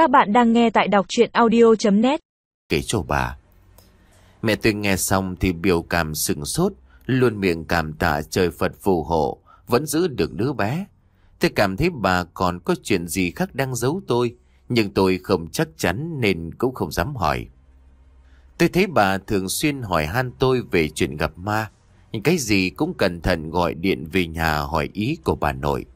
Các bạn đang nghe tại đọc chuyện audio.net Kể cho bà. Mẹ tôi nghe xong thì biểu cảm sừng sốt, Luôn miệng cảm tạ trời Phật phù hộ, Vẫn giữ được đứa bé. Tôi cảm thấy bà còn có chuyện gì khác đang giấu tôi, Nhưng tôi không chắc chắn nên cũng không dám hỏi. Tôi thấy bà thường xuyên hỏi han tôi về chuyện gặp ma. Nhưng cái gì cũng cẩn thận gọi điện về nhà hỏi ý của bà nội.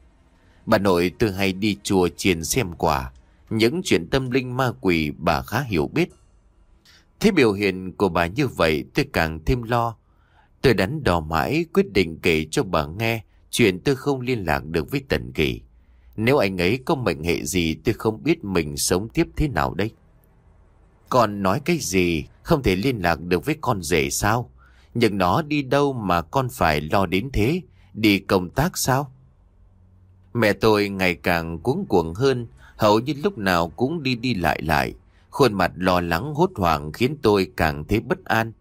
Bà nội tôi hay đi chùa chiền xem quả những chuyện tâm linh ma quỷ bà khá hiểu biết. Thế biểu hiện của bà như vậy tôi càng thêm lo. Tôi đắn đo mãi quyết định kể cho bà nghe Chuyện tôi không liên lạc được với Tần Kỳ. Nếu anh ấy có mệnh hệ gì tôi không biết mình sống tiếp thế nào đây. Còn nói cái gì không thể liên lạc được với con rể sao? Nhưng nó đi đâu mà con phải lo đến thế? Đi công tác sao? Mẹ tôi ngày càng cuống cuồng hơn Hầu như lúc nào cũng đi đi lại lại Khuôn mặt lo lắng hốt hoảng khiến tôi càng thấy bất an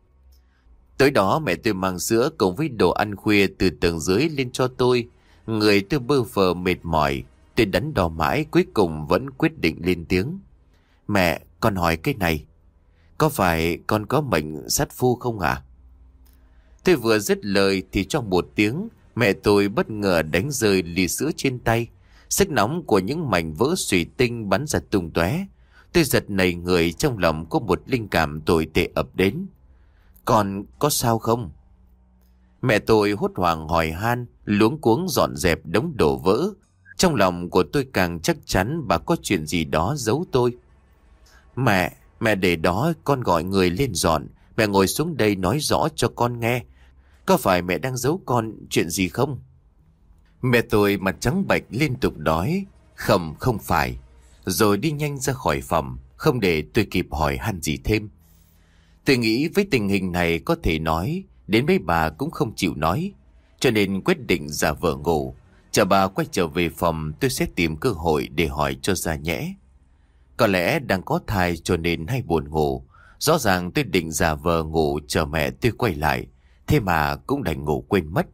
tới đó mẹ tôi mang sữa cùng với đồ ăn khuya từ tầng dưới lên cho tôi. Người tôi bơ vờ mệt mỏi. Tôi đắn đo mãi cuối cùng vẫn quyết định lên tiếng. Mẹ, con hỏi cái này. Có phải con có mệnh sát phu không ạ? À? Tôi vừa dứt lời thì trong một tiếng mẹ tôi bất ngờ đánh rơi ly sữa trên tay. Sức nóng của những mảnh vỡ sủy tinh bắn ra tung tóe. Tôi giật nảy người trong lòng có một linh cảm tồi tệ ập đến. Còn có sao không? Mẹ tôi hốt hoảng hỏi han, luống cuống dọn dẹp đống đổ vỡ. Trong lòng của tôi càng chắc chắn bà có chuyện gì đó giấu tôi. Mẹ, mẹ để đó con gọi người lên dọn. Mẹ ngồi xuống đây nói rõ cho con nghe. Có phải mẹ đang giấu con chuyện gì không? Mẹ tôi mặt trắng bạch liên tục đói. Không, không phải. Rồi đi nhanh ra khỏi phòng, không để tôi kịp hỏi han gì thêm. Tôi nghĩ với tình hình này có thể nói, đến mấy bà cũng không chịu nói. Cho nên quyết định giả vờ ngủ. Chờ bà quay trở về phòng tôi sẽ tìm cơ hội để hỏi cho ra nhẽ. Có lẽ đang có thai cho nên hay buồn ngủ. Rõ ràng tôi định giả vờ ngủ chờ mẹ tôi quay lại. Thế mà cũng đành ngủ quên mất.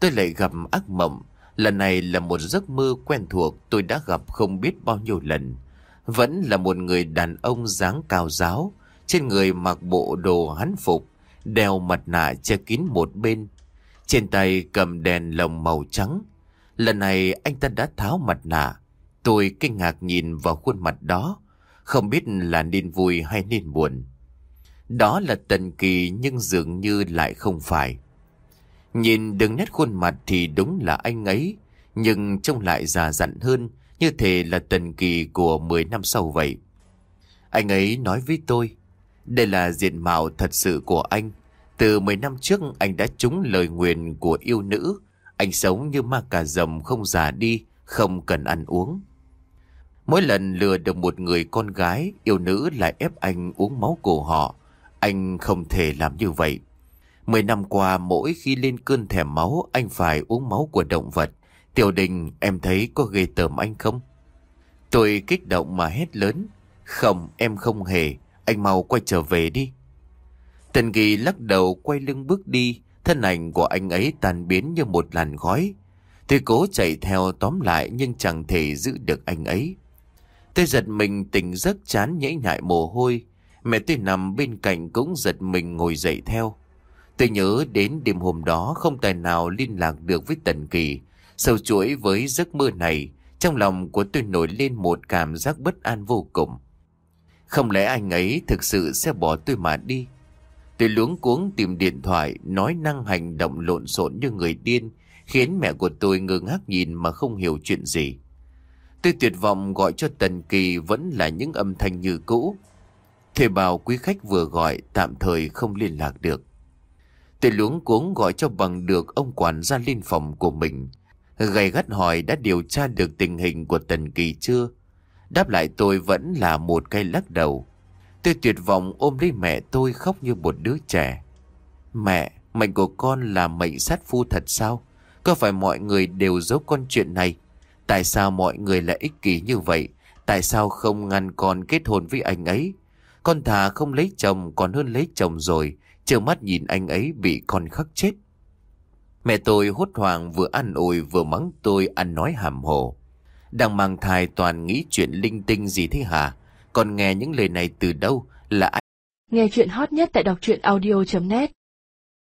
Tôi lại gặp ác mộng. Lần này là một giấc mơ quen thuộc tôi đã gặp không biết bao nhiêu lần. Vẫn là một người đàn ông dáng cao giáo, trên người mặc bộ đồ hắn phục, đeo mặt nạ che kín một bên. Trên tay cầm đèn lồng màu trắng. Lần này anh ta đã tháo mặt nạ. Tôi kinh ngạc nhìn vào khuôn mặt đó. Không biết là nên vui hay nên buồn. Đó là Tần Kỳ nhưng dường như lại không phải. Nhìn đường nét khuôn mặt thì đúng là anh ấy. Nhưng trông lại già dặn hơn. Như thể là Tần Kỳ của 10 năm sau vậy. Anh ấy nói với tôi. Đây là diện mạo thật sự của anh. Từ 10 năm trước anh đã trúng lời nguyền của yêu nữ. Anh sống như ma cà rồng không già đi, không cần ăn uống. Mỗi lần lừa được một người con gái, yêu nữ lại ép anh uống máu của họ. Anh không thể làm như vậy. Mười năm qua, mỗi khi lên cơn thèm máu, anh phải uống máu của động vật. Tiểu đình, em thấy có ghê tởm anh không? Tôi kích động mà hét lớn. Không, em không hề. Anh mau quay trở về đi. Tần Kỳ lắc đầu quay lưng bước đi. Thân ảnh của anh ấy tan biến như một làn khói. Tôi cố chạy theo tóm lại nhưng chẳng thể giữ được anh ấy. Tôi giật mình tỉnh giấc chán nhễ nhại mồ hôi. Mẹ tôi nằm bên cạnh cũng giật mình ngồi dậy theo. Tôi nhớ đến đêm hôm đó không tài nào liên lạc được với Tần Kỳ. Sâu chuỗi với giấc mơ này, trong lòng của tôi nổi lên một cảm giác bất an vô cùng. Không lẽ anh ấy thực sự sẽ bỏ tôi mà đi? Tôi luống cuống tìm điện thoại, nói năng hành động lộn xộn như người điên, khiến mẹ của tôi ngơ ngác nhìn mà không hiểu chuyện gì. Tôi tuyệt vọng gọi cho Tần Kỳ vẫn là những âm thanh như cũ. Thuê bảo quý khách vừa gọi tạm thời không liên lạc được. Tôi luống cuống gọi cho bằng được ông quản gia lên phòng của mình. Gầy gắt hỏi đã điều tra được tình hình của Tần Kỳ chưa? Đáp lại tôi vẫn là một cây lắc đầu. Tôi tuyệt vọng ôm lấy mẹ tôi khóc như một đứa trẻ. Mẹ, mệnh của con là mệnh sát phu thật sao? Có phải mọi người đều giấu con chuyện này? Tại sao mọi người lại ích kỷ như vậy? Tại sao không ngăn con kết hôn với anh ấy? Con thà không lấy chồng còn hơn lấy chồng rồi trơ mắt nhìn anh ấy bị con khắc chết. Mẹ tôi hốt hoảng vừa ăn ủi vừa mắng tôi ăn nói hàm hồ. Đang mang thai toàn nghĩ chuyện linh tinh gì thế hả? Còn nghe những lời này từ đâu? Là ai? Nghe chuyện hot nhất tại đọc truyện audio.net